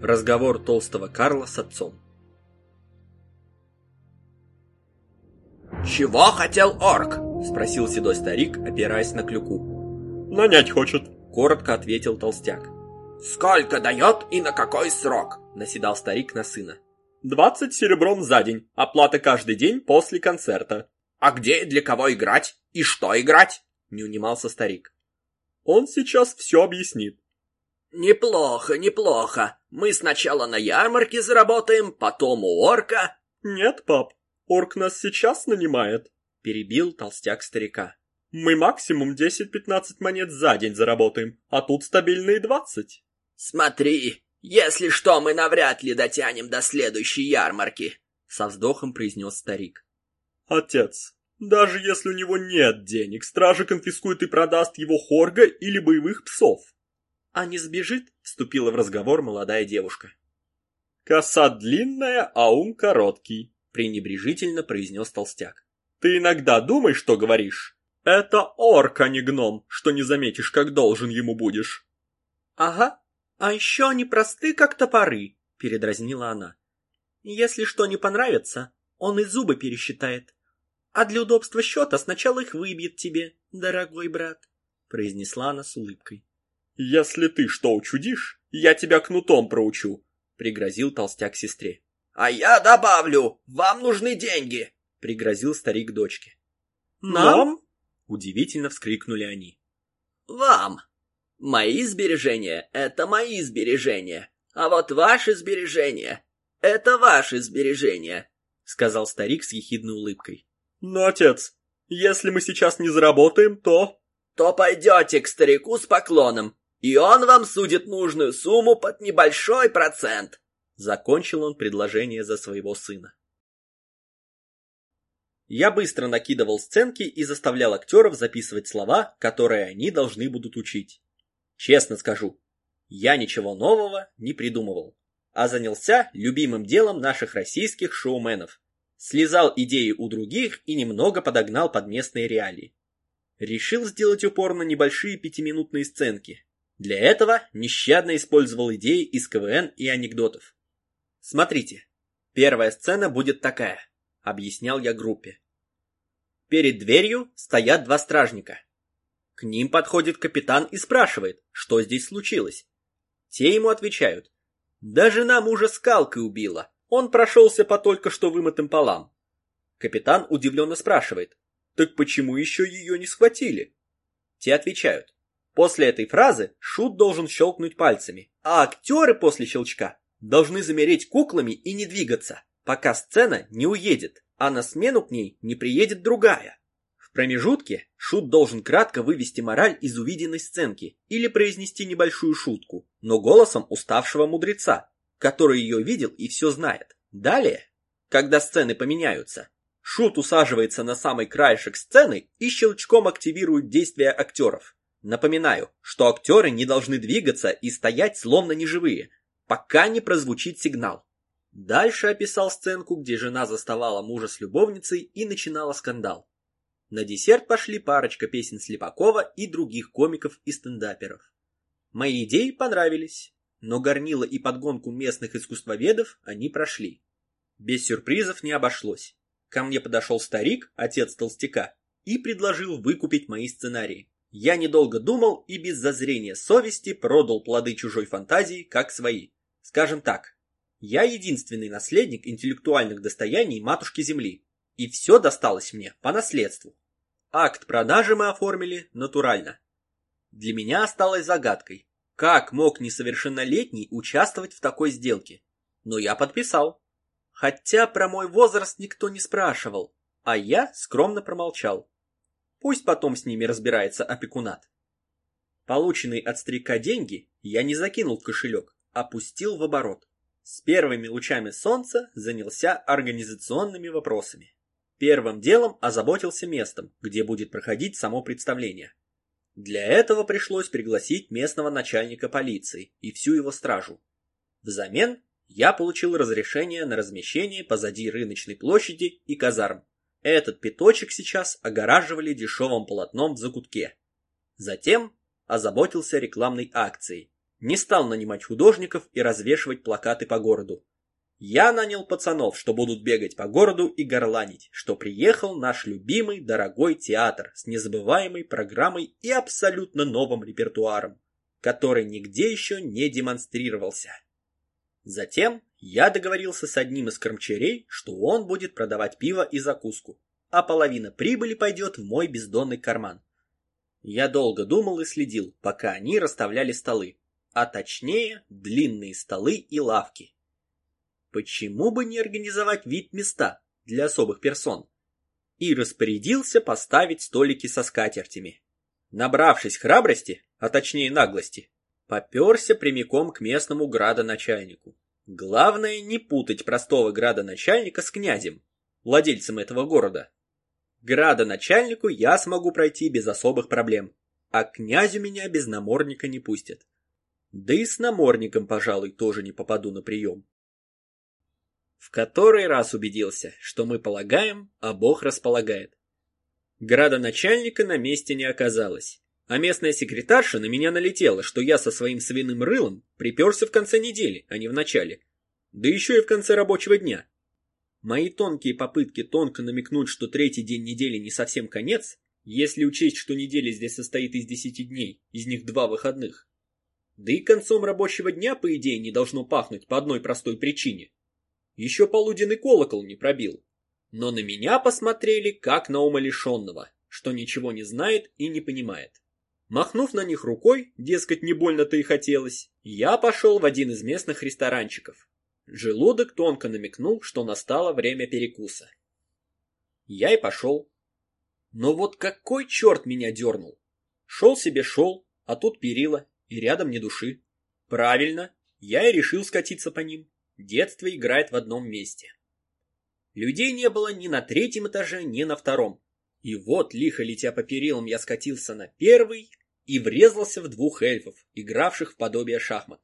Разговор толстого Карла с отцом. «Чего хотел орк?» — спросил седой старик, опираясь на клюку. «Нанять хочет», — коротко ответил толстяк. «Сколько дает и на какой срок?» — наседал старик на сына. «Двадцать серебром за день, оплата каждый день после концерта». «А где и для кого играть? И что играть?» — не унимался старик. «Он сейчас все объяснит». «Неплохо, неплохо. Мы сначала на ярмарке заработаем, потом у орка...» «Нет, пап, орк нас сейчас нанимает», — перебил толстяк старика. «Мы максимум 10-15 монет за день заработаем, а тут стабильные 20». «Смотри, если что, мы навряд ли дотянем до следующей ярмарки», — со вздохом произнес старик. «Отец, даже если у него нет денег, стража конфискует и продаст его хорга или боевых псов а не сбежит?» — вступила в разговор молодая девушка. «Коса длинная, а ум короткий», — пренебрежительно произнес толстяк. «Ты иногда думай, что говоришь. Это орк, а не гном, что не заметишь, как должен ему будешь». «Ага, а еще они просты, как топоры», — передразнила она. «Если что не понравится, он и зубы пересчитает. А для удобства счета сначала их выбьет тебе, дорогой брат», — произнесла она с улыбкой. «Если ты что учудишь, я тебя кнутом проучу», — пригрозил толстяк сестре. «А я добавлю, вам нужны деньги», — пригрозил старик дочке. «Нам?» — удивительно вскрикнули они. «Вам. Мои сбережения — это мои сбережения, а вот ваши сбережения — это ваши сбережения», — сказал старик с ехидной улыбкой. «Но, отец, если мы сейчас не заработаем, то...» «То пойдете к старику с поклоном и он вам судит нужную сумму под небольшой процент. Закончил он предложение за своего сына. Я быстро накидывал сценки и заставлял актеров записывать слова, которые они должны будут учить. Честно скажу, я ничего нового не придумывал, а занялся любимым делом наших российских шоуменов. Слезал идеи у других и немного подогнал под местные реалии. Решил сделать упор на небольшие пятиминутные сценки, для этого нещадно использовал идеи из КВН и анекдотов. Смотрите, первая сцена будет такая, объяснял я группе. Перед дверью стоят два стражника. К ним подходит капитан и спрашивает, что здесь случилось. Те ему отвечают, да жена мужа скалкой убила, он прошелся по только что вымытым полам. Капитан удивленно спрашивает, так почему еще ее не схватили? Те отвечают, После этой фразы шут должен щелкнуть пальцами, а актеры после щелчка должны замереть куклами и не двигаться, пока сцена не уедет, а на смену к ней не приедет другая. В промежутке шут должен кратко вывести мораль из увиденной сценки или произнести небольшую шутку, но голосом уставшего мудреца, который ее видел и все знает. Далее, когда сцены поменяются, шут усаживается на самый краешек сцены и щелчком активирует действия актеров. Напоминаю, что актеры не должны двигаться и стоять словно неживые, пока не прозвучит сигнал. Дальше описал сценку, где жена заставала мужа с любовницей и начинала скандал. На десерт пошли парочка песен Слепакова и других комиков и стендаперов. Мои идеи понравились, но горнило и подгонку местных искусствоведов они прошли. Без сюрпризов не обошлось. Ко мне подошел старик, отец толстяка, и предложил выкупить мои сценарии. Я недолго думал и без зазрения совести продал плоды чужой фантазии как свои. Скажем так, я единственный наследник интеллектуальных достояний матушки Земли, и все досталось мне по наследству. Акт продажи мы оформили натурально. Для меня осталось загадкой, как мог несовершеннолетний участвовать в такой сделке. Но я подписал. Хотя про мой возраст никто не спрашивал, а я скромно промолчал. Пусть потом с ними разбирается опекунат. Полученные от старика деньги я не закинул в кошелек, а пустил в оборот. С первыми лучами солнца занялся организационными вопросами. Первым делом озаботился местом, где будет проходить само представление. Для этого пришлось пригласить местного начальника полиции и всю его стражу. Взамен я получил разрешение на размещение позади рыночной площади и казарм. Этот пяточек сейчас огораживали дешевым полотном в закутке. Затем озаботился рекламной акцией. Не стал нанимать художников и развешивать плакаты по городу. Я нанял пацанов, что будут бегать по городу и горланить, что приехал наш любимый дорогой театр с незабываемой программой и абсолютно новым репертуаром, который нигде еще не демонстрировался. Затем я договорился с одним из кормчарей, что он будет продавать пиво и закуску, а половина прибыли пойдет в мой бездонный карман. Я долго думал и следил, пока они расставляли столы, а точнее длинные столы и лавки. Почему бы не организовать вид места для особых персон? И распорядился поставить столики со скатертями. Набравшись храбрости, а точнее наглости, поперся прямиком к местному градоначальнику. Главное не путать простого градоначальника с князем, владельцем этого города. Градоначальнику я смогу пройти без особых проблем, а князю меня без намордника не пустят. Да и с намордником, пожалуй, тоже не попаду на прием. В который раз убедился, что мы полагаем, а Бог располагает. Градоначальника на месте не оказалось, а местная секретарша на меня налетела, что я со своим свиным рылом приперся в конце недели, а не в начале. Да еще и в конце рабочего дня. Мои тонкие попытки тонко намекнуть, что третий день недели не совсем конец, если учесть, что неделя здесь состоит из десяти дней, из них два выходных. Да и концом рабочего дня, по идее, не должно пахнуть по одной простой причине. Еще полуденный колокол не пробил. Но на меня посмотрели, как на умалишенного, что ничего не знает и не понимает. Махнув на них рукой, дескать, не больно-то и хотелось, я пошел в один из местных ресторанчиков, Желудок тонко намекнул, что настало время перекуса. Я и пошел. Но вот какой черт меня дернул? Шел себе шел, а тут перила, и рядом ни души. Правильно, я и решил скатиться по ним. Детство играет в одном месте. Людей не было ни на третьем этаже, ни на втором. И вот, лихо летя по перилам, я скатился на первый и врезался в двух эльфов, игравших в подобие шахмат.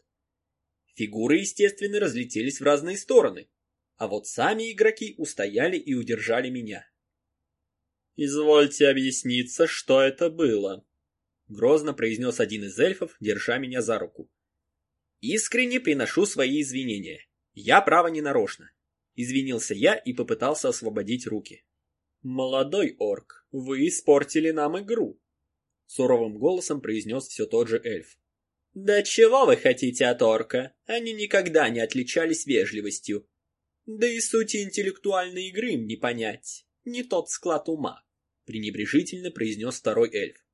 Фигуры, естественно, разлетелись в разные стороны, а вот сами игроки устояли и удержали меня. «Извольте объясниться, что это было», — грозно произнес один из эльфов, держа меня за руку. «Искренне приношу свои извинения. Я, право, не нарочно». Извинился я и попытался освободить руки. «Молодой орк, вы испортили нам игру», — суровым голосом произнес все тот же эльф. «Да чего вы хотите от орка? Они никогда не отличались вежливостью. Да и сути интеллектуальной игры им не понять. Не тот склад ума», — пренебрежительно произнес второй эльф.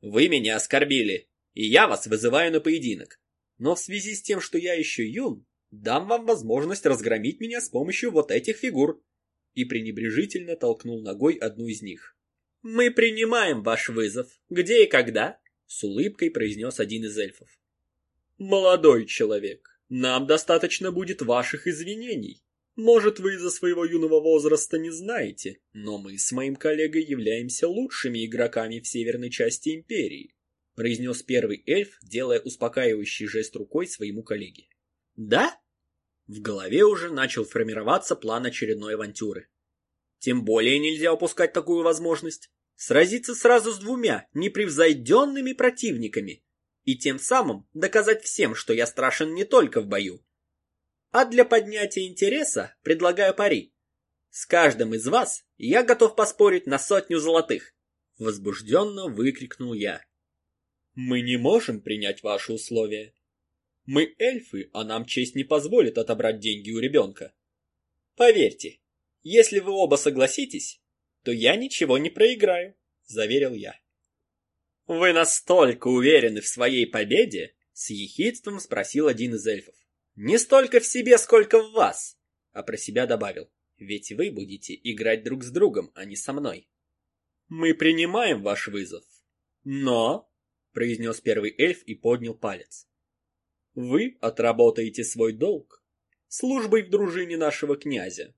«Вы меня оскорбили, и я вас вызываю на поединок. Но в связи с тем, что я еще юн, дам вам возможность разгромить меня с помощью вот этих фигур». И пренебрежительно толкнул ногой одну из них. «Мы принимаем ваш вызов. Где и когда?» С улыбкой произнес один из эльфов. «Молодой человек, нам достаточно будет ваших извинений. Может, вы из-за своего юного возраста не знаете, но мы с моим коллегой являемся лучшими игроками в северной части Империи», произнес первый эльф, делая успокаивающий жест рукой своему коллеге. «Да?» В голове уже начал формироваться план очередной авантюры. Тем более нельзя упускать такую возможность сразиться сразу с двумя непревзойденными противниками и тем самым доказать всем, что я страшен не только в бою. А для поднятия интереса предлагаю пари. С каждым из вас я готов поспорить на сотню золотых. Возбужденно выкрикнул я. Мы не можем принять ваши условия. Мы эльфы, а нам честь не позволит отобрать деньги у ребенка. Поверьте, если вы оба согласитесь, то я ничего не проиграю», — заверил я. «Вы настолько уверены в своей победе?» — с ехидством спросил один из эльфов. «Не столько в себе, сколько в вас!» А про себя добавил. «Ведь вы будете играть друг с другом, а не со мной». «Мы принимаем ваш вызов. Но...» — произнес первый эльф и поднял палец. «Вы отработаете свой долг службой в дружине нашего князя.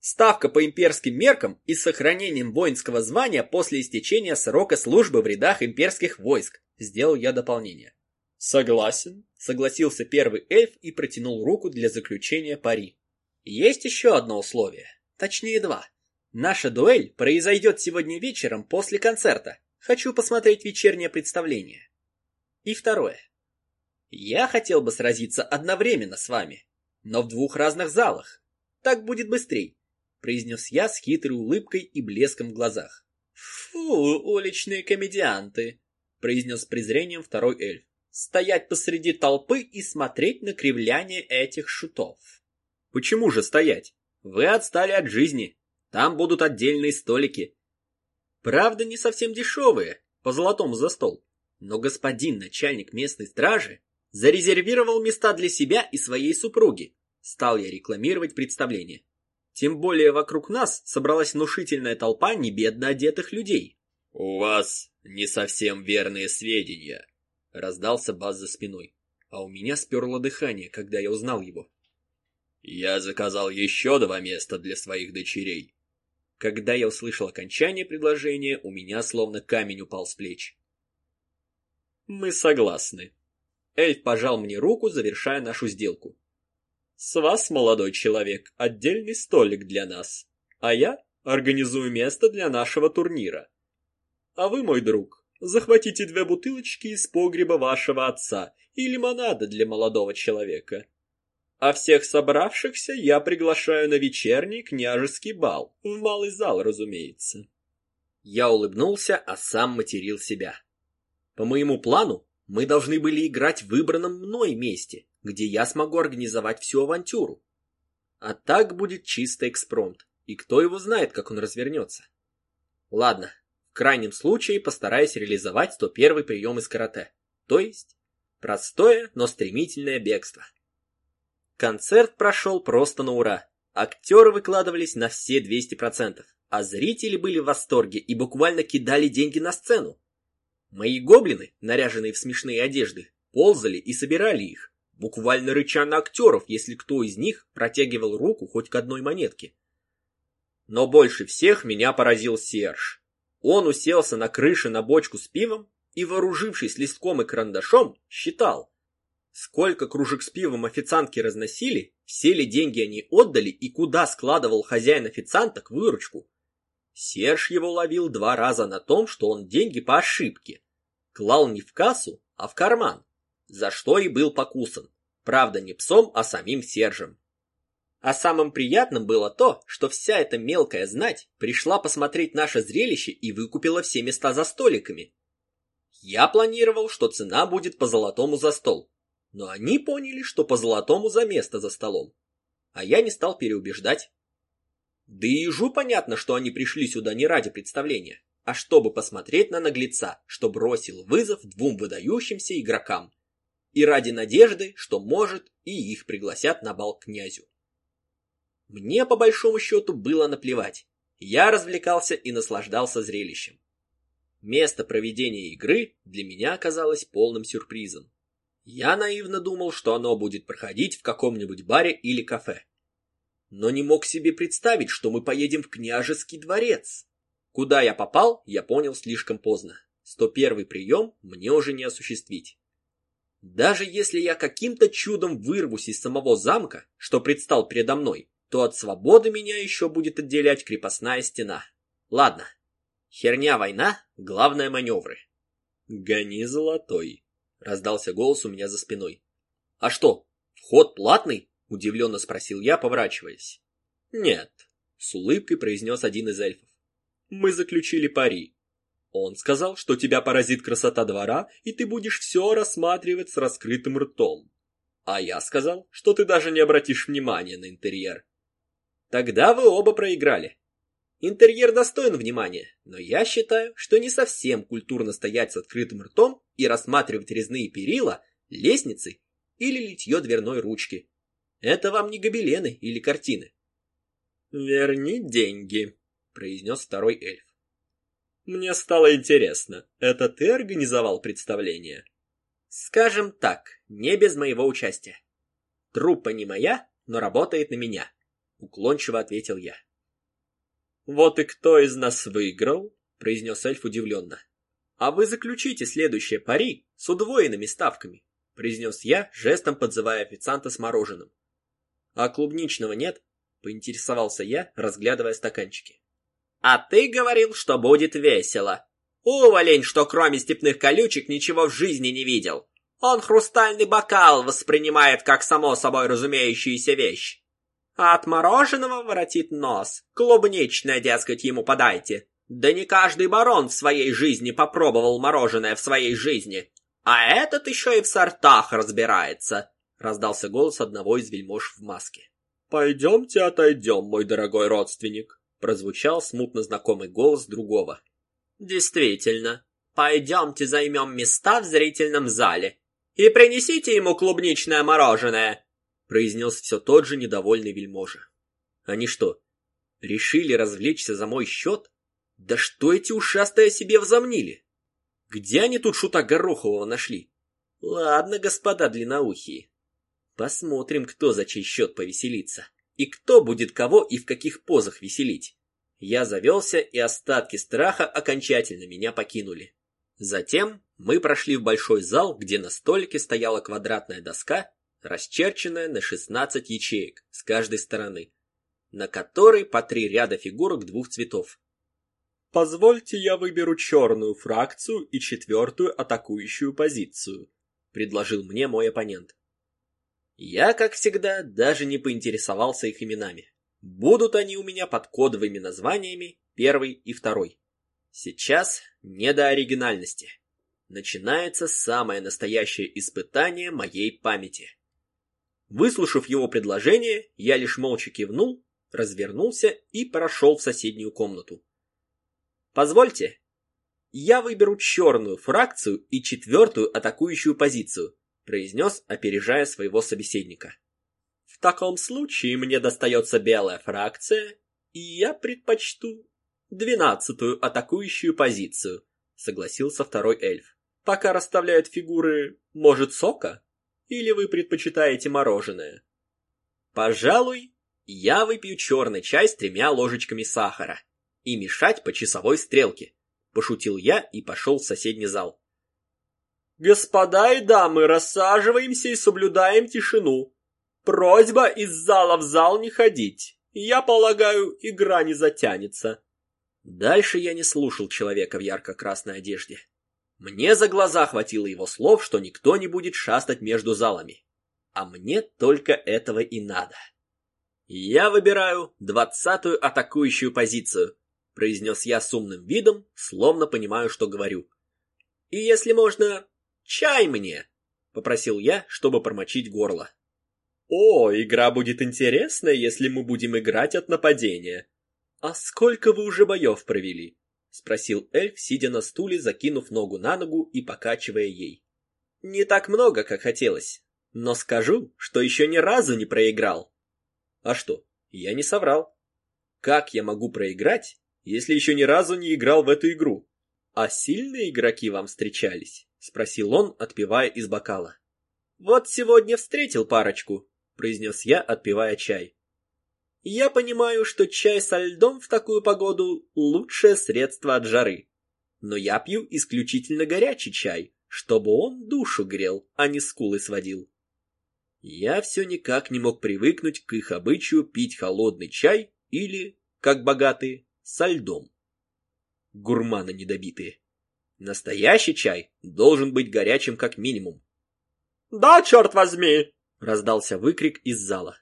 Ставка по имперским меркам и сохранением воинского звания после истечения срока службы в рядах имперских войск. Сделал я дополнение. Согласен, согласился первый эльф и протянул руку для заключения пари. Есть еще одно условие, точнее два. Наша дуэль произойдет сегодня вечером после концерта. Хочу посмотреть вечернее представление. И второе. Я хотел бы сразиться одновременно с вами, но в двух разных залах. Так будет быстрей, произнес я с хитрой улыбкой и блеском в глазах. Фу, уличные комедианты, произнес с презрением второй эльф. Стоять посреди толпы и смотреть на кривляние этих шутов. Почему же стоять? Вы отстали от жизни. Там будут отдельные столики. Правда, не совсем дешевые, по золотому за стол. Но господин начальник местной стражи зарезервировал места для себя и своей супруги. Стал я рекламировать представление. Тем более вокруг нас собралась внушительная толпа небедно одетых людей. «У вас не совсем верные сведения», — раздался бас за спиной, а у меня сперло дыхание, когда я узнал его. «Я заказал еще два места для своих дочерей». Когда я услышал окончание предложения, у меня словно камень упал с плеч. «Мы согласны». Эльф пожал мне руку, завершая нашу сделку. С вас, молодой человек, отдельный столик для нас, а я организую место для нашего турнира. А вы, мой друг, захватите две бутылочки из погреба вашего отца и лимонада для молодого человека. А всех собравшихся я приглашаю на вечерний княжеский бал, в малый зал, разумеется. Я улыбнулся, а сам материл себя. По моему плану, мы должны были играть в выбранном мной месте, где я смогу организовать всю авантюру. А так будет чисто экспромт, и кто его знает, как он развернется. Ладно, в крайнем случае постараюсь реализовать 101 прием из карате, то есть простое, но стремительное бегство. Концерт прошел просто на ура. Актеры выкладывались на все 200%, а зрители были в восторге и буквально кидали деньги на сцену. Мои гоблины, наряженные в смешные одежды, ползали и собирали их, буквально рыча на актеров, если кто из них протягивал руку хоть к одной монетке. Но больше всех меня поразил Серж. Он уселся на крыше на бочку с пивом и, вооружившись листком и карандашом, считал, сколько кружек с пивом официантки разносили, все ли деньги они отдали и куда складывал хозяин официанток выручку. Серж его ловил два раза на том, что он деньги по ошибке клал не в кассу, а в карман за что и был покусан. Правда, не псом, а самим Сержем. А самым приятным было то, что вся эта мелкая знать пришла посмотреть наше зрелище и выкупила все места за столиками. Я планировал, что цена будет по золотому за стол, но они поняли, что по золотому за место за столом. А я не стал переубеждать. Да и ежу понятно, что они пришли сюда не ради представления, а чтобы посмотреть на наглеца, что бросил вызов двум выдающимся игрокам и ради надежды, что, может, и их пригласят на бал к князю. Мне, по большому счету, было наплевать. Я развлекался и наслаждался зрелищем. Место проведения игры для меня оказалось полным сюрпризом. Я наивно думал, что оно будет проходить в каком-нибудь баре или кафе. Но не мог себе представить, что мы поедем в княжеский дворец. Куда я попал, я понял слишком поздно. 101 прием мне уже не осуществить. Даже если я каким-то чудом вырвусь из самого замка, что предстал передо мной, то от свободы меня еще будет отделять крепостная стена. Ладно, херня война, главное маневры. Гони золотой, раздался голос у меня за спиной. А что, вход платный? Удивленно спросил я, поворачиваясь. Нет, с улыбкой произнес один из эльфов. Мы заключили пари. Он сказал, что тебя поразит красота двора, и ты будешь все рассматривать с раскрытым ртом. А я сказал, что ты даже не обратишь внимания на интерьер. Тогда вы оба проиграли. Интерьер достоин внимания, но я считаю, что не совсем культурно стоять с открытым ртом и рассматривать резные перила, лестницы или литье дверной ручки. Это вам не гобелены или картины. «Верни деньги», — произнес второй эльф. Мне стало интересно, это ты организовал представление? Скажем так, не без моего участия. Труппа не моя, но работает на меня, уклончиво ответил я. Вот и кто из нас выиграл? произнес эльф удивленно. А вы заключите следующее пари с удвоенными ставками, произнес я, жестом подзывая официанта с мороженым. А клубничного нет? поинтересовался я, разглядывая стаканчики. А ты говорил, что будет весело. Уволень, что кроме степных колючек ничего в жизни не видел. Он хрустальный бокал воспринимает как само собой разумеющуюся вещь. А от мороженого воротит нос. Клубничное, дескать, ему подайте. Да не каждый барон в своей жизни попробовал мороженое в своей жизни. А этот еще и в сортах разбирается. Раздался голос одного из вельмож в маске. «Пойдемте отойдем, мой дорогой родственник», прозвучал смутно знакомый голос другого. «Действительно, пойдемте займем места в зрительном зале и принесите ему клубничное мороженое», произнес все тот же недовольный вельможа. «Они что, решили развлечься за мой счет? Да что эти ушастые себе взомнили? Где они тут шута Горохового нашли? Ладно, господа длинноухие, посмотрим, кто за чей счет повеселится, и кто будет кого и в каких позах веселить». Я завелся, и остатки страха окончательно меня покинули. Затем мы прошли в большой зал, где на столике стояла квадратная доска, расчерченная на 16 ячеек с каждой стороны, на которой по три ряда фигурок двух цветов. «Позвольте я выберу черную фракцию и четвертую атакующую позицию», — предложил мне мой оппонент. Я, как всегда, даже не поинтересовался их именами. Будут они у меня под кодовыми названиями первый и второй. Сейчас не до оригинальности. Начинается самое настоящее испытание моей памяти. Выслушав его предложение, я лишь молча кивнул, развернулся и прошел в соседнюю комнату. «Позвольте, я выберу черную фракцию и четвертую атакующую позицию», произнес, опережая своего собеседника. «В таком случае мне достается белая фракция, и я предпочту «Двенадцатую атакующую позицию», — согласился второй эльф. «Пока расставляют фигуры, может, сока? Или вы предпочитаете мороженое?» «Пожалуй, я выпью черный чай с тремя ложечками сахара и мешать по часовой стрелке», — пошутил я и пошел в соседний зал. «Господа и дамы, рассаживаемся и соблюдаем тишину. Просьба из зала в зал не ходить. Я полагаю, игра не затянется», Дальше я не слушал человека в ярко-красной одежде. Мне за глаза хватило его слов, что никто не будет шастать между залами. А мне только этого и надо. «Я выбираю двадцатую атакующую позицию», — произнес я с умным видом, словно понимаю, что говорю. «И если можно, чай мне», — попросил я, чтобы промочить горло. «О, игра будет интересная, если мы будем играть от нападения», «А сколько вы уже боев провели?» — спросил эльф, сидя на стуле, закинув ногу на ногу и покачивая ей. «Не так много, как хотелось, но скажу, что еще ни разу не проиграл». «А что, я не соврал. Как я могу проиграть, если еще ни разу не играл в эту игру? А сильные игроки вам встречались?» — спросил он, отпивая из бокала. «Вот сегодня встретил парочку», — произнес я, отпивая чай. Я понимаю, что чай со льдом в такую погоду – лучшее средство от жары. Но я пью исключительно горячий чай, чтобы он душу грел, а не скулы сводил. Я все никак не мог привыкнуть к их обычаю пить холодный чай или, как богатые, со льдом. Гурманы недобитые. Настоящий чай должен быть горячим как минимум. «Да, черт возьми!» — раздался выкрик из зала.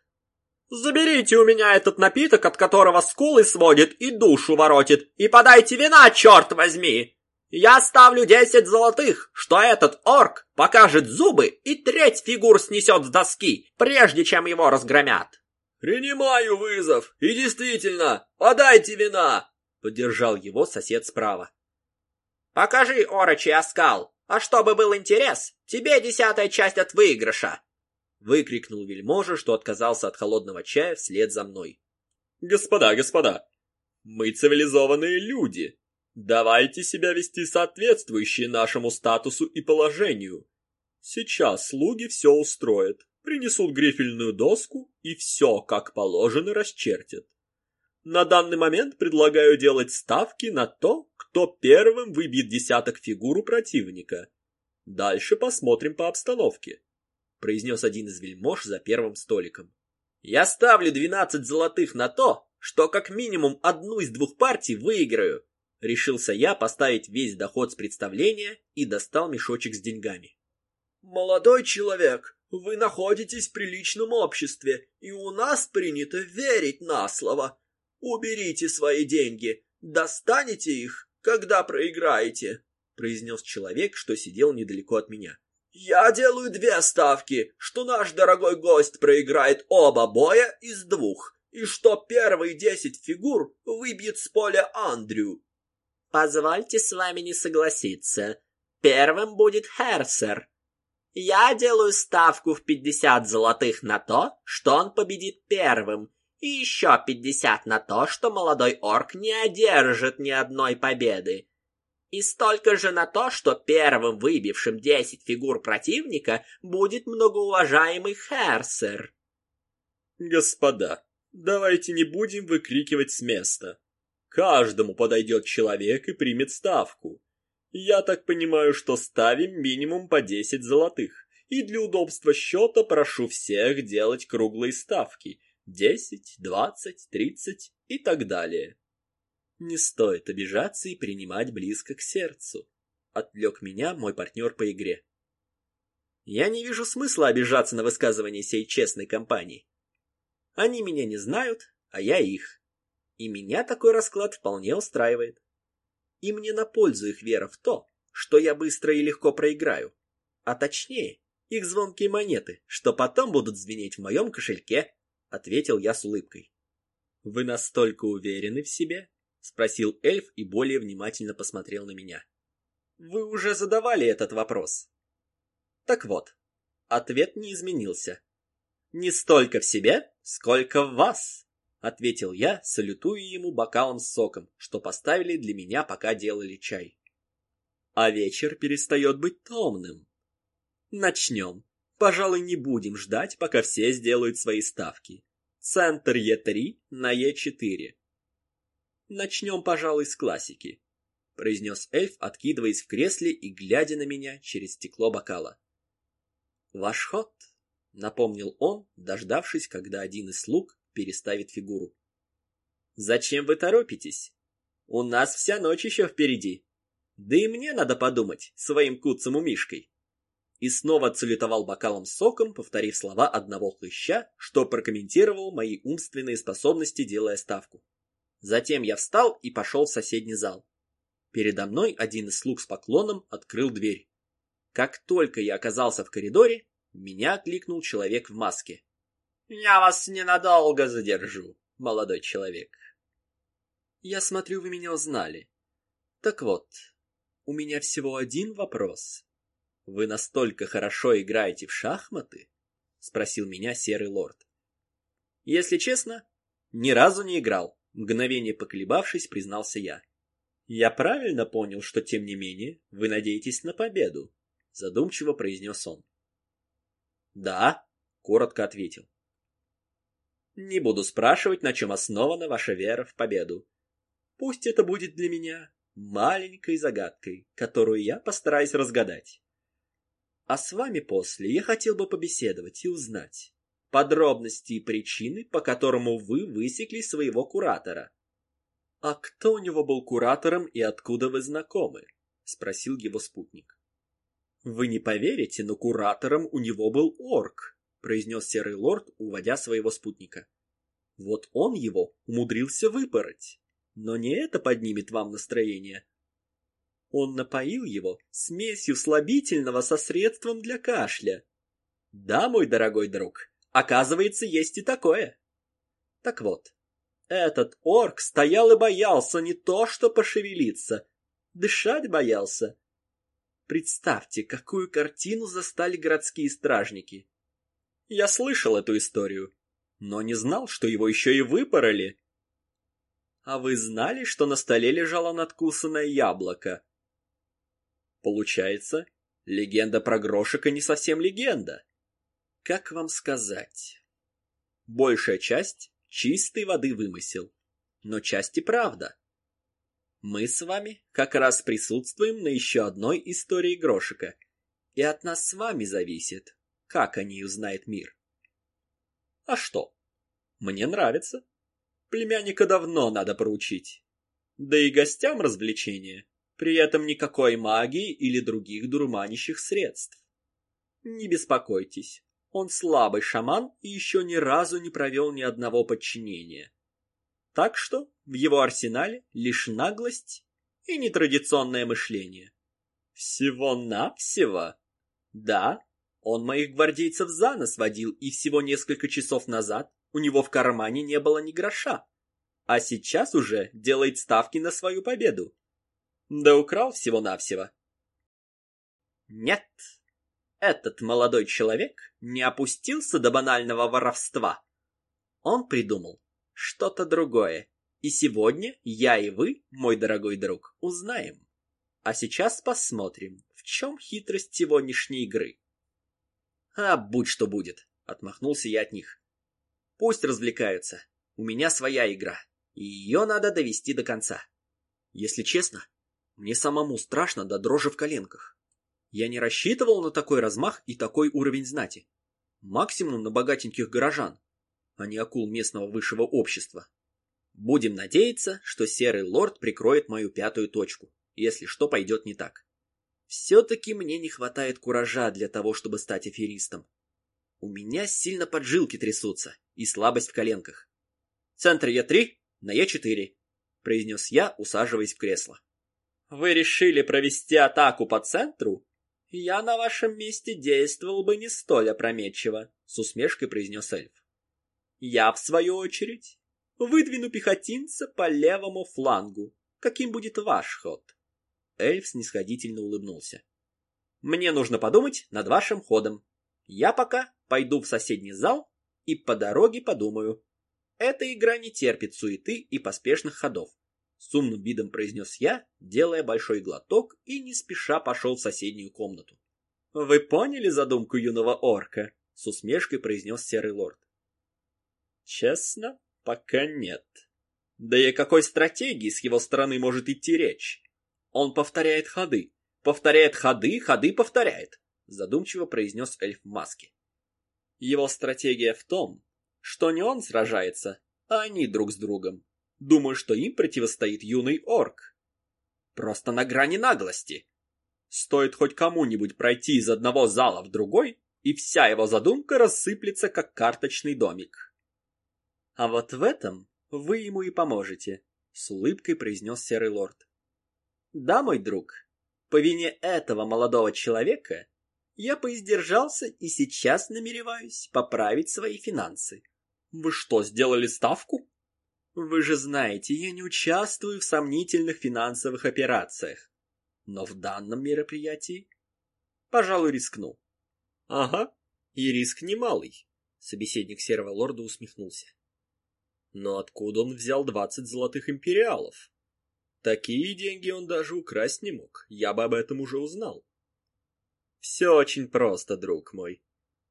Заберите у меня этот напиток, от которого скулы сводит и душу воротит, и подайте вина, черт возьми! Я ставлю десять золотых, что этот орк покажет зубы и треть фигур снесет с доски, прежде чем его разгромят. «Принимаю вызов, и действительно, подайте вина!» — поддержал его сосед справа. «Покажи, орочий оскал, а чтобы был интерес, тебе десятая часть от выигрыша!» Выкрикнул вельможа, что отказался от холодного чая вслед за мной. «Господа, господа, мы цивилизованные люди. Давайте себя вести соответствующие нашему статусу и положению. Сейчас слуги все устроят, принесут грифельную доску и все, как положено, расчертят. На данный момент предлагаю делать ставки на то, кто первым выбьет десяток фигуру противника. Дальше посмотрим по обстановке произнес один из вельмож за первым столиком. «Я ставлю двенадцать золотых на то, что как минимум одну из двух партий выиграю!» Решился я поставить весь доход с представления и достал мешочек с деньгами. «Молодой человек, вы находитесь в приличном обществе, и у нас принято верить на слово. Уберите свои деньги, достанете их, когда проиграете», произнес человек, что сидел недалеко от меня. «Я делаю две ставки, что наш дорогой гость проиграет оба боя из двух, и что первые десять фигур выбьет с поля Андрю». «Позвольте с вами не согласиться. Первым будет Херсер. Я делаю ставку в пятьдесят золотых на то, что он победит первым, и еще пятьдесят на то, что молодой орк не одержит ни одной победы и столько же на то, что первым выбившим десять фигур противника будет многоуважаемый Херсер. Господа, давайте не будем выкрикивать с места. Каждому подойдет человек и примет ставку. Я так понимаю, что ставим минимум по десять золотых. И для удобства счета прошу всех делать круглые ставки. Десять, двадцать, тридцать и так далее. Не стоит обижаться и принимать близко к сердцу. Отвлек меня мой партнер по игре. Я не вижу смысла обижаться на высказывание сей честной компании. Они меня не знают, а я их. И меня такой расклад вполне устраивает. И мне на пользу их вера в то, что я быстро и легко проиграю. А точнее, их звонкие монеты, что потом будут звенеть в моем кошельке, ответил я с улыбкой. Вы настолько уверены в себе, Спросил эльф и более внимательно посмотрел на меня. Вы уже задавали этот вопрос. Так вот, ответ не изменился. Не столько в себе, сколько в вас, ответил я, салютуя ему бокалом с соком, что поставили для меня, пока делали чай. А вечер перестает быть томным. Начнем. Пожалуй, не будем ждать, пока все сделают свои ставки. Центр Е3 на Е4. Начнем, пожалуй, с классики, произнес эльф, откидываясь в кресле и глядя на меня через стекло бокала. Ваш ход, напомнил он, дождавшись, когда один из слуг переставит фигуру. Зачем вы торопитесь? У нас вся ночь еще впереди. Да и мне надо подумать своим куцым умишкой. И снова целютовал бокалом соком, повторив слова одного хлыща, что прокомментировал мои умственные способности, делая ставку. Затем я встал и пошел в соседний зал. Передо мной один из слуг с поклоном открыл дверь. Как только я оказался в коридоре, меня окликнул человек в маске. «Я вас ненадолго задержу, молодой человек». «Я смотрю, вы меня узнали. Так вот, у меня всего один вопрос. Вы настолько хорошо играете в шахматы?» — спросил меня серый лорд. «Если честно, ни разу не играл. Мгновение поколебавшись, признался я. «Я правильно понял, что, тем не менее, вы надеетесь на победу?» Задумчиво произнес он. «Да», — коротко ответил. «Не буду спрашивать, на чем основана ваша вера в победу. Пусть это будет для меня маленькой загадкой, которую я постараюсь разгадать. А с вами после я хотел бы побеседовать и узнать, подробности и причины, по которому вы высекли своего куратора. А кто у него был куратором и откуда вы знакомы? спросил его спутник. Вы не поверите, но куратором у него был орк, произнес серый лорд, уводя своего спутника. Вот он его умудрился выпороть. Но не это поднимет вам настроение. Он напоил его смесью слабительного со средством для кашля. Да, мой дорогой друг, Оказывается, есть и такое. Так вот, этот орк стоял и боялся не то что пошевелиться, дышать боялся. Представьте, какую картину застали городские стражники. Я слышал эту историю, но не знал, что его еще и выпороли. А вы знали, что на столе лежало надкусанное яблоко? Получается, легенда про Грошика не совсем легенда. Как вам сказать? Большая часть чистой воды вымысел, но часть и правда. Мы с вами как раз присутствуем на еще одной истории Грошика, и от нас с вами зависит, как о ней узнает мир. А что? Мне нравится. Племянника давно надо проучить. Да и гостям развлечения, при этом никакой магии или других дурманящих средств. Не беспокойтесь, он слабый шаман и еще ни разу не провел ни одного подчинения. Так что в его арсенале лишь наглость и нетрадиционное мышление. Всего-навсего. Да, он моих гвардейцев за нос водил, и всего несколько часов назад у него в кармане не было ни гроша. А сейчас уже делает ставки на свою победу. Да украл всего-навсего. Нет, этот молодой человек не опустился до банального воровства. Он придумал что-то другое. И сегодня я и вы, мой дорогой друг, узнаем. А сейчас посмотрим, в чем хитрость сегодняшней игры. А будь что будет, отмахнулся я от них. Пусть развлекаются. У меня своя игра, и ее надо довести до конца. Если честно, мне самому страшно до дрожи в коленках. Я не рассчитывал на такой размах и такой уровень знати. Максимум на богатеньких горожан, а не акул местного высшего общества. Будем надеяться, что серый лорд прикроет мою пятую точку, если что пойдет не так. Все-таки мне не хватает куража для того, чтобы стать аферистом. У меня сильно поджилки трясутся и слабость в коленках. Центр Е3 на Е4, произнес я, усаживаясь в кресло. Вы решили провести атаку по центру? Я на вашем месте действовал бы не столь опрометчиво, с усмешкой произнес эльф. Я, в свою очередь, выдвину пехотинца по левому флангу. Каким будет ваш ход? Эльф снисходительно улыбнулся. Мне нужно подумать над вашим ходом. Я пока пойду в соседний зал и по дороге подумаю. Эта игра не терпит суеты и поспешных ходов. С умным видом произнес я, делая большой глоток и не спеша пошел в соседнюю комнату. «Вы поняли задумку юного орка?» — с усмешкой произнес серый лорд. «Честно, пока нет. Да и о какой стратегии с его стороны может идти речь? Он повторяет ходы, повторяет ходы, ходы повторяет», — задумчиво произнес эльф в маске. «Его стратегия в том, что не он сражается, а они друг с другом. Думаю, что им противостоит юный орк. Просто на грани наглости. Стоит хоть кому-нибудь пройти из одного зала в другой, и вся его задумка рассыплется, как карточный домик. А вот в этом вы ему и поможете, с улыбкой произнес серый лорд. Да, мой друг, по вине этого молодого человека я поиздержался и сейчас намереваюсь поправить свои финансы. Вы что, сделали ставку? Вы же знаете, я не участвую в сомнительных финансовых операциях. Но в данном мероприятии, пожалуй, рискну. Ага, и риск немалый. Собеседник серого лорда усмехнулся. Но откуда он взял двадцать золотых империалов? Такие деньги он даже украсть не мог, я бы об этом уже узнал. Все очень просто, друг мой.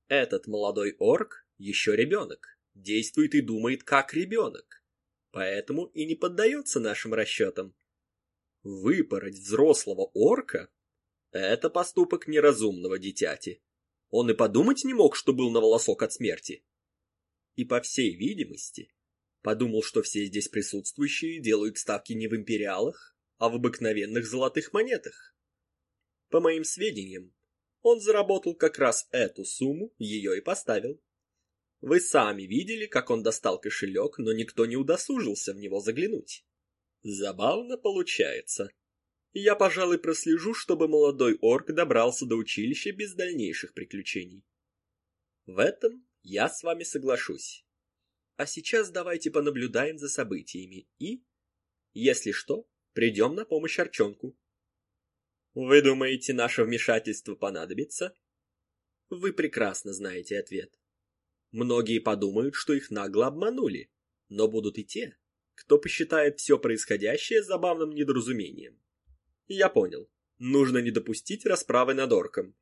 Этот молодой орк еще ребенок действует и думает как ребенок, поэтому и не поддается нашим расчетам. Выпороть взрослого орка – это поступок неразумного дитяти. Он и подумать не мог, что был на волосок от смерти. И, по всей видимости, подумал, что все здесь присутствующие делают ставки не в империалах, а в обыкновенных золотых монетах. По моим сведениям, он заработал как раз эту сумму, ее и поставил. Вы сами видели, как он достал кошелек, но никто не удосужился в него заглянуть. Забавно получается. Я, пожалуй, прослежу, чтобы молодой орк добрался до училища без дальнейших приключений. В этом я с вами соглашусь. А сейчас давайте понаблюдаем за событиями и, если что, придем на помощь Арчонку. Вы думаете, наше вмешательство понадобится? Вы прекрасно знаете ответ. Многие подумают, что их нагло обманули, но будут и те, кто посчитает все происходящее забавным недоразумением. Я понял, нужно не допустить расправы над орком.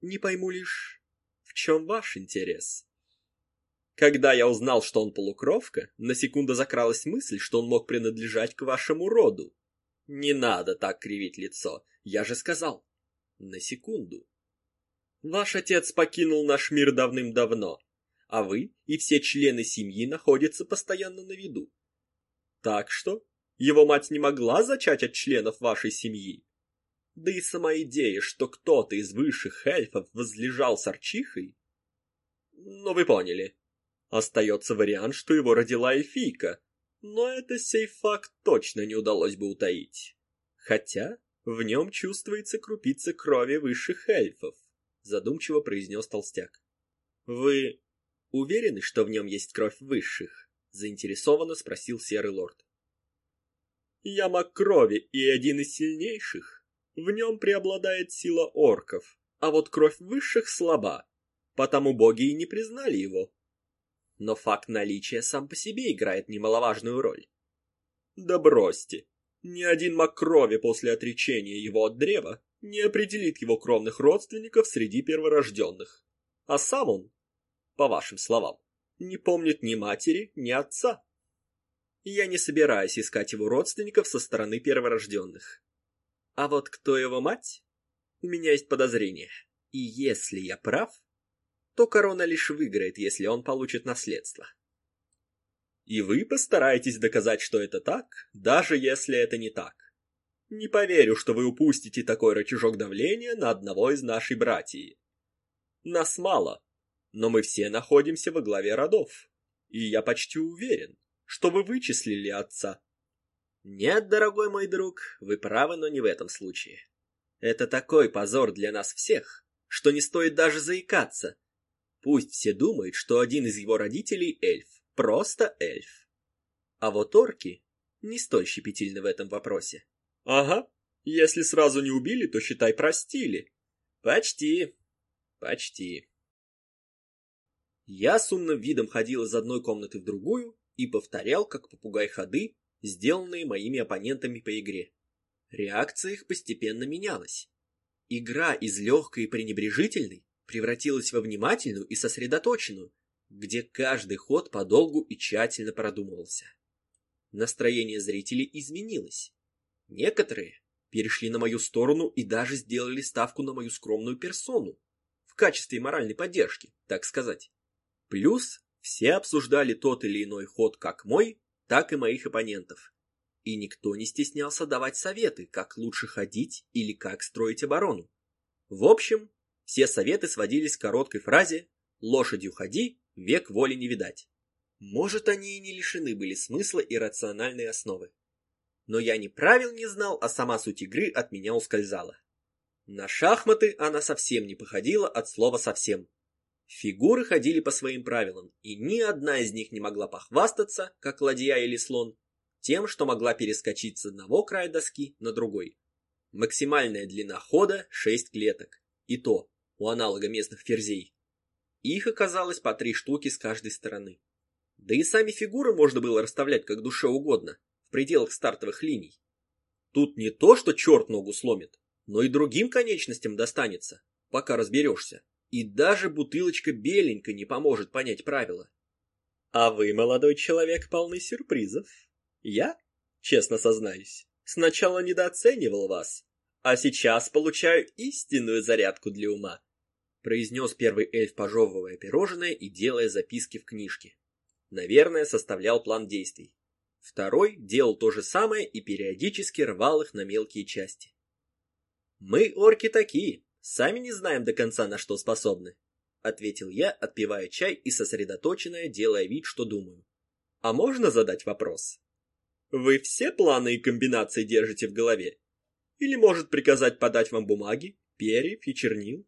Не пойму лишь, в чем ваш интерес? Когда я узнал, что он полукровка, на секунду закралась мысль, что он мог принадлежать к вашему роду. Не надо так кривить лицо, я же сказал. На секунду. Ваш отец покинул наш мир давным-давно, а вы и все члены семьи находятся постоянно на виду. Так что его мать не могла зачать от членов вашей семьи. Да и сама идея, что кто-то из высших эльфов возлежал с Арчихой... Ну, вы поняли. Остается вариант, что его родила эльфийка, но это сей факт точно не удалось бы утаить. Хотя в нем чувствуется крупица крови высших эльфов, задумчиво произнес толстяк. Вы уверены, что в нем есть кровь высших? Заинтересованно спросил серый лорд. Я маг крови и один из сильнейших. В нем преобладает сила орков, а вот кровь высших слаба, потому боги и не признали его. Но факт наличия сам по себе играет немаловажную роль. Да бросьте, ни один маг крови после отречения его от древа не определит его кровных родственников среди перворожденных. А сам он, по вашим словам, не помнит ни матери, ни отца. Я не собираюсь искать его родственников со стороны перворожденных. А вот кто его мать? У меня есть подозрение. И если я прав, то корона лишь выиграет, если он получит наследство. И вы постараетесь доказать, что это так, даже если это не так. Не поверю, что вы упустите такой рычажок давления на одного из нашей братьев. Нас мало, но мы все находимся во главе родов. И я почти уверен, что вы вычислили отца. Нет, дорогой мой друг, вы правы, но не в этом случае. Это такой позор для нас всех, что не стоит даже заикаться. Пусть все думают, что один из его родителей эльф, просто эльф. А вот орки не столь щепетильны в этом вопросе. Ага, если сразу не убили, то считай простили. Почти, почти. Я с умным видом ходил из одной комнаты в другую и повторял, как попугай ходы, сделанные моими оппонентами по игре. Реакция их постепенно менялась. Игра из легкой и пренебрежительной превратилась во внимательную и сосредоточенную, где каждый ход подолгу и тщательно продумывался. Настроение зрителей изменилось. Некоторые перешли на мою сторону и даже сделали ставку на мою скромную персону в качестве моральной поддержки, так сказать. Плюс все обсуждали тот или иной ход как мой, так и моих оппонентов. И никто не стеснялся давать советы, как лучше ходить или как строить оборону. В общем, все советы сводились к короткой фразе «Лошадью ходи, век воли не видать». Может, они и не лишены были смысла и рациональной основы. Но я ни правил не знал, а сама суть игры от меня ускользала. На шахматы она совсем не походила от слова «совсем». Фигуры ходили по своим правилам, и ни одна из них не могла похвастаться, как ладья или слон, тем, что могла перескочить с одного края доски на другой. Максимальная длина хода – 6 клеток, и то у аналога местных ферзей. Их оказалось по три штуки с каждой стороны. Да и сами фигуры можно было расставлять как душе угодно, в пределах стартовых линий. Тут не то, что черт ногу сломит, но и другим конечностям достанется, пока разберешься. И даже бутылочка беленькой не поможет понять правила. А вы, молодой человек, полны сюрпризов. Я, честно сознаюсь, сначала недооценивал вас, а сейчас получаю истинную зарядку для ума. Произнес первый эльф, пожевывая пирожное и делая записки в книжке. Наверное, составлял план действий. Второй делал то же самое и периодически рвал их на мелкие части. Мы, орки, такие, Сами не знаем до конца, на что способны, ответил я, отпивая чай и сосредоточенная, делая вид, что думаю. А можно задать вопрос? Вы все планы и комбинации держите в голове? Или может приказать подать вам бумаги, перьев и чернил?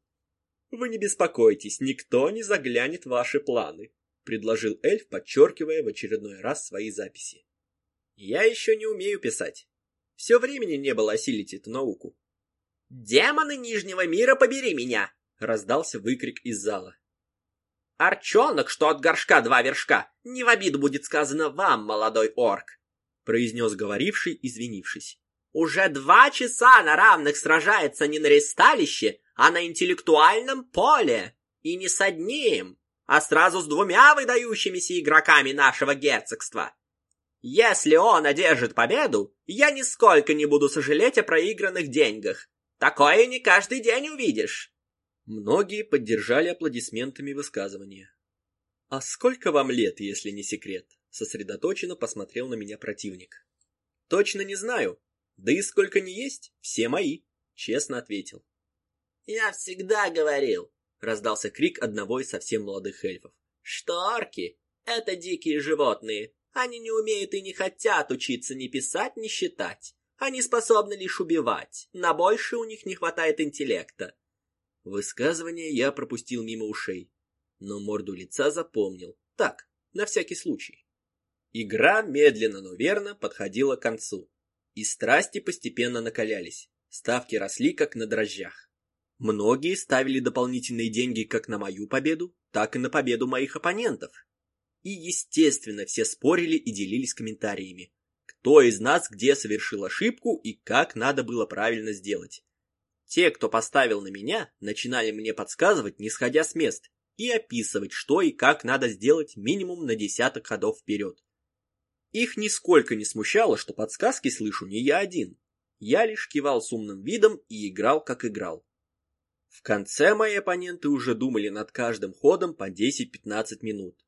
Вы не беспокойтесь, никто не заглянет в ваши планы, предложил эльф, подчеркивая в очередной раз свои записи. Я еще не умею писать. Все времени не было осилить эту науку. «Демоны Нижнего мира, побери меня!» — раздался выкрик из зала. «Арчонок, что от горшка два вершка, не в обиду будет сказано вам, молодой орк!» — произнес говоривший, извинившись. «Уже два часа на равных сражается не на ресталище, а на интеллектуальном поле, и не с одним, а сразу с двумя выдающимися игроками нашего герцогства. Если он одержит победу, я нисколько не буду сожалеть о проигранных деньгах, Такое не каждый день увидишь. Многие поддержали аплодисментами высказывания. А сколько вам лет, если не секрет? Сосредоточенно посмотрел на меня противник. Точно не знаю. Да и сколько не есть, все мои. честно ответил. «Я всегда говорил», — раздался крик одного из совсем молодых эльфов, «что орки — это дикие животные. Они не умеют и не хотят учиться ни писать, ни считать. Они способны лишь убивать. На больше у них не хватает интеллекта». Высказывание я пропустил мимо ушей, но морду лица запомнил. Так, на всякий случай. Игра медленно, но верно подходила к концу, и страсти постепенно накалялись. Ставки росли, как на дрожжах. Многие ставили дополнительные деньги как на мою победу, так и на победу моих оппонентов. И, естественно, все спорили и делились комментариями. Кто из нас где совершил ошибку и как надо было правильно сделать. Те, кто поставил на меня, начинали мне подсказывать, не сходя с мест, и описывать, что и как надо сделать минимум на десяток ходов вперед. Их нисколько не смущало, что подсказки слышу не я один. Я лишь кивал с умным видом и играл, как играл. В конце мои оппоненты уже думали над каждым ходом по 10-15 минут.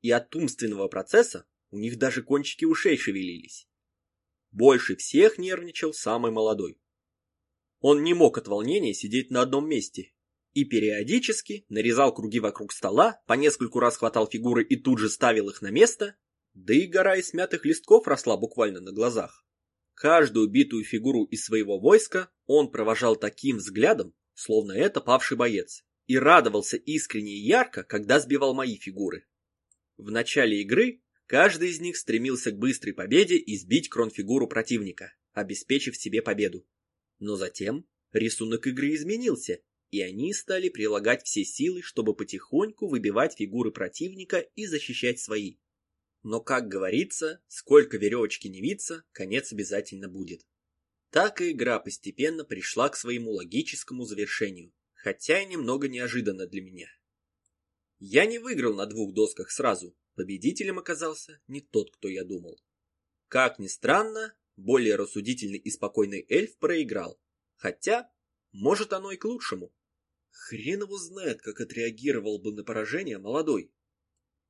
И от умственного процесса у них даже кончики ушей шевелились. Больше всех нервничал самый молодой. Он не мог от волнения сидеть на одном месте и периодически нарезал круги вокруг стола, по нескольку раз хватал фигуры и тут же ставил их на место, да и гора из смятых листков росла буквально на глазах. Каждую битую фигуру из своего войска он провожал таким взглядом, словно это павший боец, и радовался искренне и ярко, когда сбивал мои фигуры. В начале игры каждый из них стремился к быстрой победе и сбить кронфигуру противника, обеспечив себе победу. Но затем рисунок игры изменился, и они стали прилагать все силы, чтобы потихоньку выбивать фигуры противника и защищать свои. Но, как говорится, сколько веревочки не виться, конец обязательно будет. Так и игра постепенно пришла к своему логическому завершению, хотя и немного неожиданно для меня. Я не выиграл на двух досках сразу, победителем оказался не тот, кто я думал. Как ни странно, более рассудительный и спокойный эльф проиграл, хотя, может оно и к лучшему. Хрен его знает, как отреагировал бы на поражение молодой.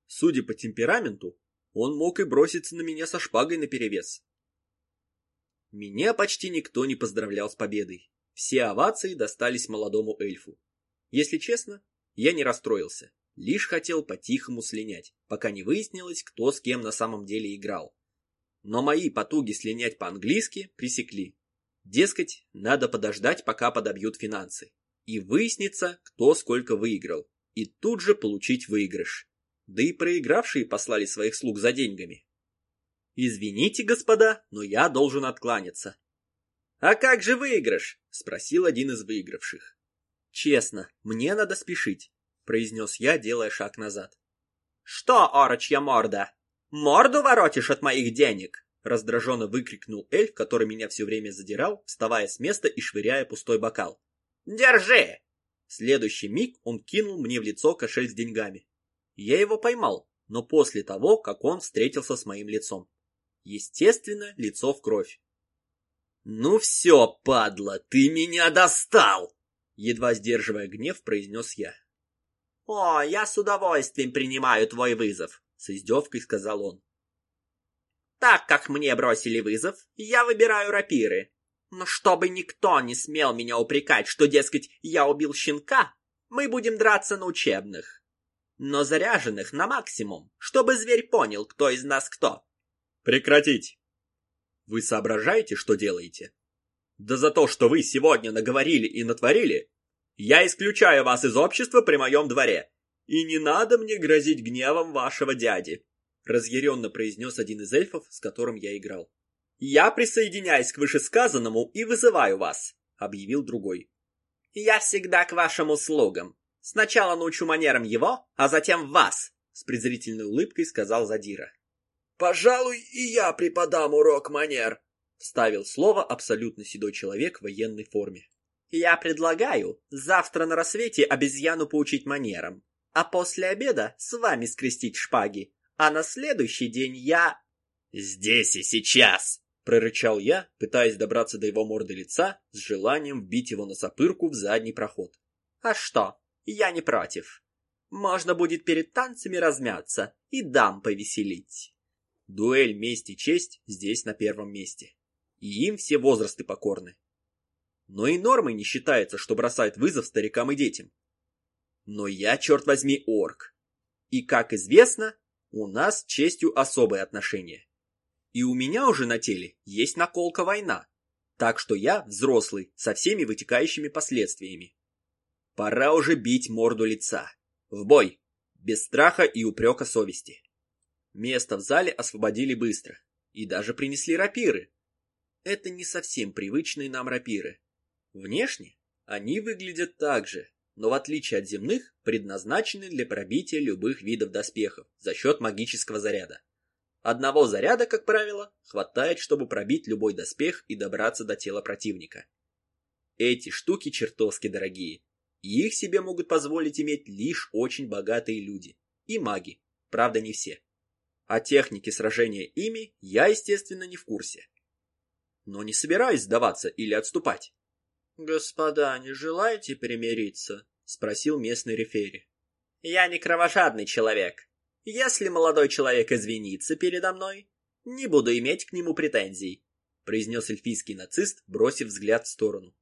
Судя по темпераменту, он мог и броситься на меня со шпагой наперевес. Меня почти никто не поздравлял с победой. Все овации достались молодому эльфу. Если честно, я не расстроился, лишь хотел по-тихому слинять, пока не выяснилось, кто с кем на самом деле играл. Но мои потуги слинять по-английски пресекли. Дескать, надо подождать, пока подобьют финансы. И выяснится, кто сколько выиграл. И тут же получить выигрыш. Да и проигравшие послали своих слуг за деньгами. «Извините, господа, но я должен откланяться». «А как же выигрыш?» — спросил один из выигравших. «Честно, мне надо спешить», — произнес я, делая шаг назад. «Что, орочья морда? Морду воротишь от моих денег?» Раздраженно выкрикнул эльф, который меня все время задирал, вставая с места и швыряя пустой бокал. «Держи!» В следующий миг он кинул мне в лицо кошель с деньгами. Я его поймал, но после того, как он встретился с моим лицом. Естественно, лицо в кровь. «Ну все, падла, ты меня достал!» Едва сдерживая гнев, произнес я. «О, я с удовольствием принимаю твой вызов», — с издевкой сказал он. «Так как мне бросили вызов, я выбираю рапиры. Но чтобы никто не смел меня упрекать, что, дескать, я убил щенка, мы будем драться на учебных. Но заряженных на максимум, чтобы зверь понял, кто из нас кто. Прекратить! Вы соображаете, что делаете? Да за то, что вы сегодня наговорили и натворили, я исключаю вас из общества при моем дворе. И не надо мне грозить гневом вашего дяди, разъяренно произнес один из эльфов, с которым я играл. Я присоединяюсь к вышесказанному и вызываю вас, объявил другой. Я всегда к вашим услугам. Сначала научу манерам его, а затем вас, с презрительной улыбкой сказал Задира. «Пожалуй, и я преподам урок манер», — вставил слово абсолютно седой человек в военной форме. «Я предлагаю завтра на рассвете обезьяну поучить манерам, а после обеда с вами скрестить шпаги, а на следующий день я...» «Здесь и сейчас!» — прорычал я, пытаясь добраться до его морды лица с желанием вбить его на сопырку в задний проход. «А что? Я не против. Можно будет перед танцами размяться и дам повеселить». Дуэль «Месть и честь» здесь на первом месте. И им все возрасты покорны. Но и нормой не считается, что бросает вызов старикам и детям. Но я, черт возьми, орк. И, как известно, у нас с честью особые отношения. И у меня уже на теле есть наколка война, так что я взрослый со всеми вытекающими последствиями. Пора уже бить морду лица. В бой, без страха и упрека совести. Место в зале освободили быстро, и даже принесли рапиры. Это не совсем привычные нам рапиры. Внешне они выглядят так же, но в отличие от земных, предназначены для пробития любых видов доспехов за счет магического заряда. Одного заряда, как правило, хватает, чтобы пробить любой доспех и добраться до тела противника. Эти штуки чертовски дорогие, и их себе могут позволить иметь лишь очень богатые люди и маги, правда не все. О технике сражения ими я, естественно, не в курсе. Но не собираюсь сдаваться или отступать. «Господа, не желаете примириться?» — спросил местный рефери. «Я не кровожадный человек. Если молодой человек извинится передо мной, не буду иметь к нему претензий», — произнес эльфийский нацист, бросив взгляд в сторону.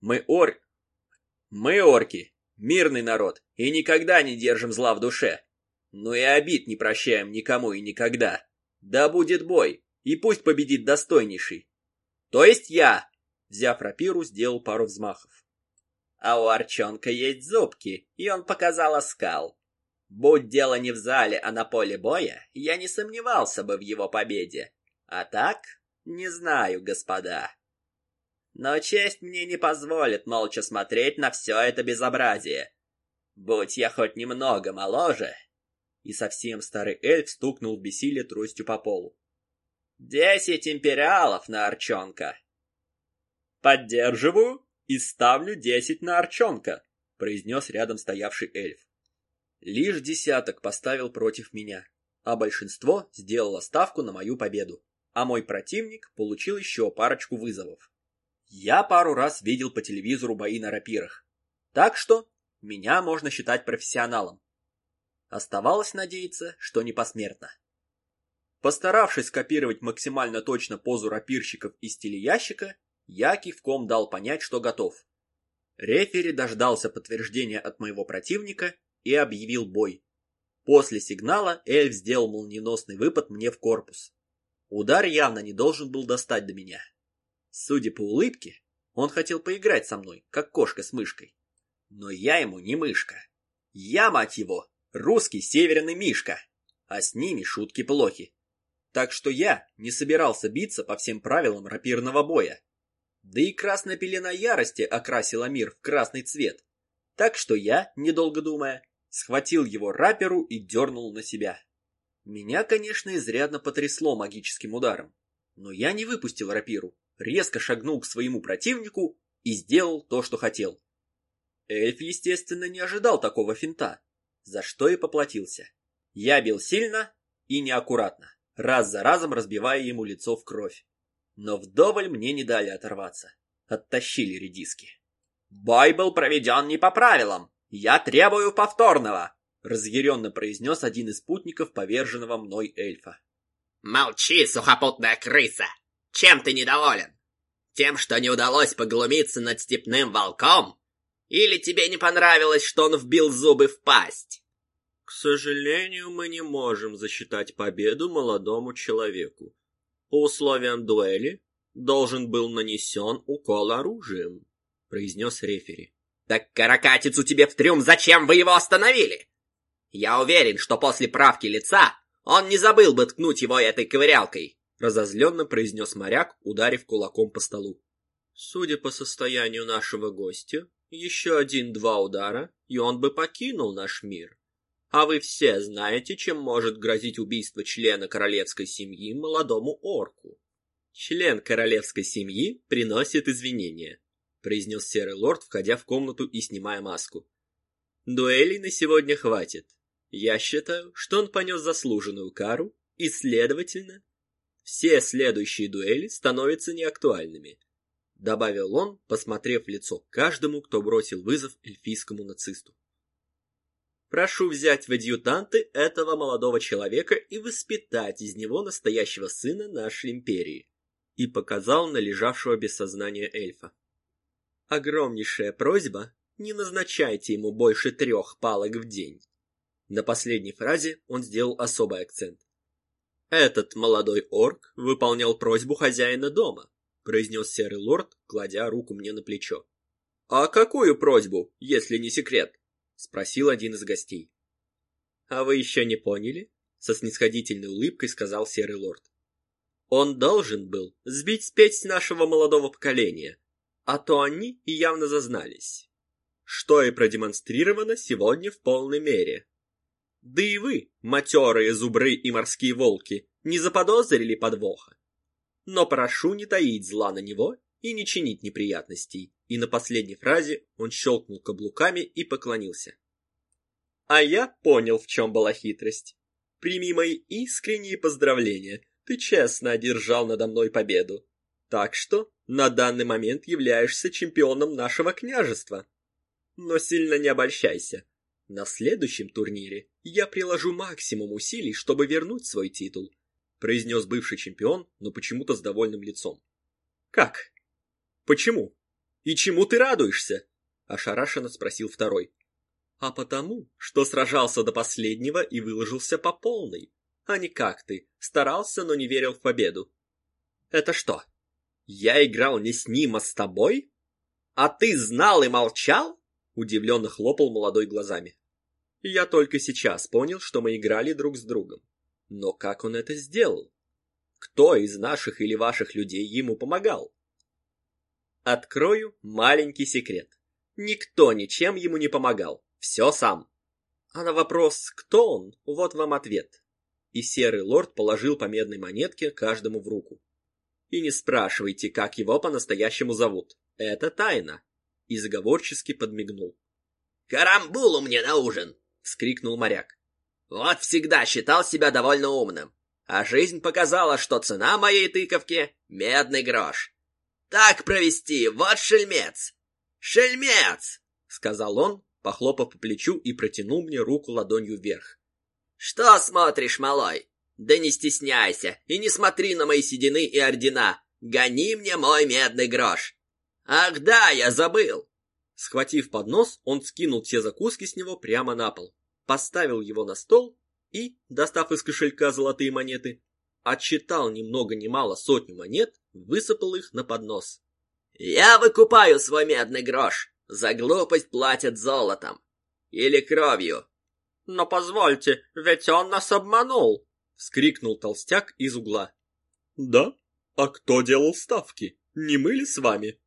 «Мы ор... Мы орки, мирный народ, и никогда не держим зла в душе. Но и обид не прощаем никому и никогда. Да будет бой, и пусть победит достойнейший. То есть я!» Взяв рапиру, сделал пару взмахов. А у Арчонка есть зубки, и он показал оскал. Будь дело не в зале, а на поле боя, я не сомневался бы в его победе. А так, не знаю, господа. Но честь мне не позволит молча смотреть на все это безобразие. Будь я хоть немного моложе. И совсем старый эльф стукнул в бессилие тростью по полу. Десять империалов на Арчонка. «Поддерживаю и ставлю десять на Арчонка», — произнес рядом стоявший эльф. Лишь десяток поставил против меня, а большинство сделало ставку на мою победу, а мой противник получил еще парочку вызовов. Я пару раз видел по телевизору бои на рапирах, так что меня можно считать профессионалом. Оставалось надеяться, что не посмертно. Постаравшись скопировать максимально точно позу рапирщиков из стиля ящика, я кивком дал понять, что готов. Рефери дождался подтверждения от моего противника и объявил бой. После сигнала эльф сделал молниеносный выпад мне в корпус. Удар явно не должен был достать до меня. Судя по улыбке, он хотел поиграть со мной, как кошка с мышкой. Но я ему не мышка. Я, мать его, русский северный мишка, а с ними шутки плохи. Так что я не собирался биться по всем правилам рапирного боя. Да и красная пелена ярости окрасила мир в красный цвет. Так что я, недолго думая, схватил его раперу и дернул на себя. Меня, конечно, изрядно потрясло магическим ударом. Но я не выпустил рапиру, резко шагнул к своему противнику и сделал то, что хотел. Эльф, естественно, не ожидал такого финта, за что и поплатился. Я бил сильно и неаккуратно, раз за разом разбивая ему лицо в кровь. Но вдоволь мне не дали оторваться. Оттащили редиски. «Бой был проведен не по правилам. Я требую повторного!» Разъяренно произнес один из спутников поверженного мной эльфа. «Молчи, сухопутная крыса! Чем ты недоволен? Тем, что не удалось поглумиться над степным волком? Или тебе не понравилось, что он вбил зубы в пасть?» «К сожалению, мы не можем засчитать победу молодому человеку. По условиям дуэли должен был нанесен укол оружием, произнес рефери. Так каракатицу тебе в трюм, зачем вы его остановили? Я уверен, что после правки лица он не забыл бы ткнуть его этой ковырялкой, разозленно произнес моряк, ударив кулаком по столу. Судя по состоянию нашего гостя, еще один-два удара, и он бы покинул наш мир. А вы все знаете, чем может грозить убийство члена королевской семьи молодому орку. Член королевской семьи приносит извинения, произнес серый лорд, входя в комнату и снимая маску. Дуэлей на сегодня хватит. Я считаю, что он понес заслуженную кару, и, следовательно, все следующие дуэли становятся неактуальными, добавил он, посмотрев в лицо каждому, кто бросил вызов эльфийскому нацисту. Прошу взять в адъютанты этого молодого человека и воспитать из него настоящего сына нашей империи. И показал на лежавшего без сознания эльфа. Огромнейшая просьба — не назначайте ему больше трех палок в день. На последней фразе он сделал особый акцент. Этот молодой орк выполнял просьбу хозяина дома, произнес серый лорд, кладя руку мне на плечо. «А какую просьбу, если не секрет?» — спросил один из гостей. «А вы еще не поняли?» — со снисходительной улыбкой сказал серый лорд. «Он должен был сбить спесь нашего молодого поколения, а то они явно зазнались. Что и продемонстрировано сегодня в полной мере. Да и вы, матерые зубры и морские волки, не заподозрили подвоха. Но прошу не таить зла на него и не чинить неприятностей. И на последней фразе он щелкнул каблуками и поклонился. А я понял, в чем была хитрость. Прими мои искренние поздравления. Ты честно одержал надо мной победу. Так что на данный момент являешься чемпионом нашего княжества. Но сильно не обольщайся. На следующем турнире я приложу максимум усилий, чтобы вернуть свой титул, произнес бывший чемпион, но почему-то с довольным лицом. Как? Почему? И чему ты радуешься? Ошарашенно спросил второй. А потому, что сражался до последнего и выложился по полной, а не как ты, старался, но не верил в победу. Это что? Я играл не с ним, а с тобой? А ты знал и молчал? Удивленно хлопал молодой глазами. Я только сейчас понял, что мы играли друг с другом. Но как он это сделал? Кто из наших или ваших людей ему помогал? Открою маленький секрет. Никто ничем ему не помогал. Все сам. А на вопрос «Кто он?» вот вам ответ. И серый лорд положил по медной монетке каждому в руку. И не спрашивайте, как его по-настоящему зовут. Это тайна и заговорчески подмигнул. «Карамбулу мне на ужин!» — вскрикнул моряк. «Вот всегда считал себя довольно умным, а жизнь показала, что цена моей тыковки — медный грош. Так провести, вот шельмец! Шельмец!» — сказал он, похлопав по плечу и протянул мне руку ладонью вверх. «Что смотришь, малой? Да не стесняйся и не смотри на мои седины и ордена. Гони мне мой медный грош. «Ах да, я забыл!» Схватив поднос, он скинул все закуски с него прямо на пол, поставил его на стол и, достав из кошелька золотые монеты, отчитал ни много ни мало сотню монет, высыпал их на поднос. «Я выкупаю свой медный грош. За глупость платят золотом. Или кровью». «Но позвольте, ведь он нас обманул!» — вскрикнул толстяк из угла. «Да? А кто делал ставки? Не мы ли с вами?»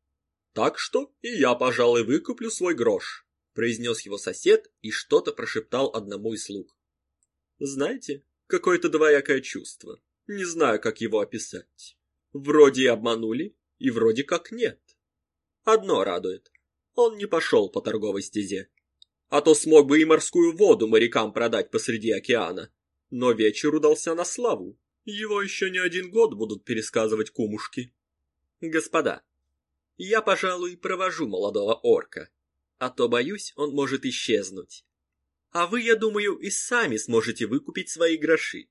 Так что и я, пожалуй, выкуплю свой грош, произнес его сосед и что-то прошептал одному из слуг. Знаете, какое-то двоякое чувство. Не знаю, как его описать. Вроде и обманули, и вроде как нет. Одно радует. Он не пошел по торговой стезе. А то смог бы и морскую воду морякам продать посреди океана. Но вечер удался на славу. Его еще не один год будут пересказывать кумушки. Господа, я, пожалуй, провожу молодого орка, а то, боюсь, он может исчезнуть. А вы, я думаю, и сами сможете выкупить свои гроши.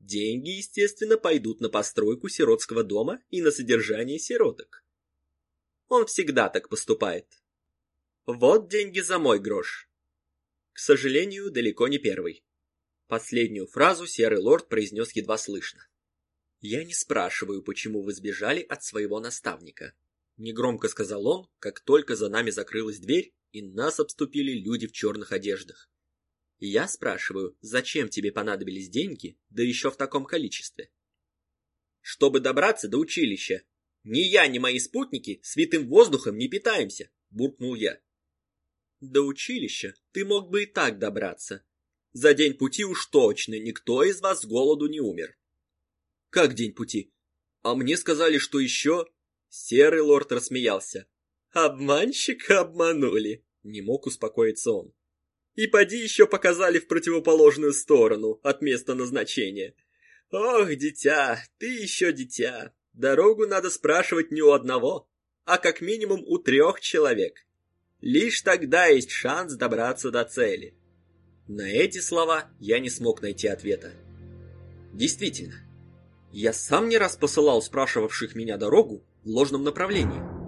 Деньги, естественно, пойдут на постройку сиротского дома и на содержание сироток. Он всегда так поступает. Вот деньги за мой грош. К сожалению, далеко не первый. Последнюю фразу серый лорд произнес едва слышно. Я не спрашиваю, почему вы сбежали от своего наставника. Негромко сказал он, как только за нами закрылась дверь, и нас обступили люди в черных одеждах. Я спрашиваю, зачем тебе понадобились деньги, да еще в таком количестве? Чтобы добраться до училища. Ни я, ни мои спутники святым воздухом не питаемся, буркнул я. До училища ты мог бы и так добраться. За день пути уж точно никто из вас с голоду не умер. Как день пути? А мне сказали, что еще Серый лорд рассмеялся. «Обманщика обманули!» Не мог успокоиться он. «И поди еще показали в противоположную сторону от места назначения. Ох, дитя, ты еще дитя. Дорогу надо спрашивать не у одного, а как минимум у трех человек. Лишь тогда есть шанс добраться до цели». На эти слова я не смог найти ответа. Действительно, я сам не раз посылал спрашивавших меня дорогу в ложном направлении.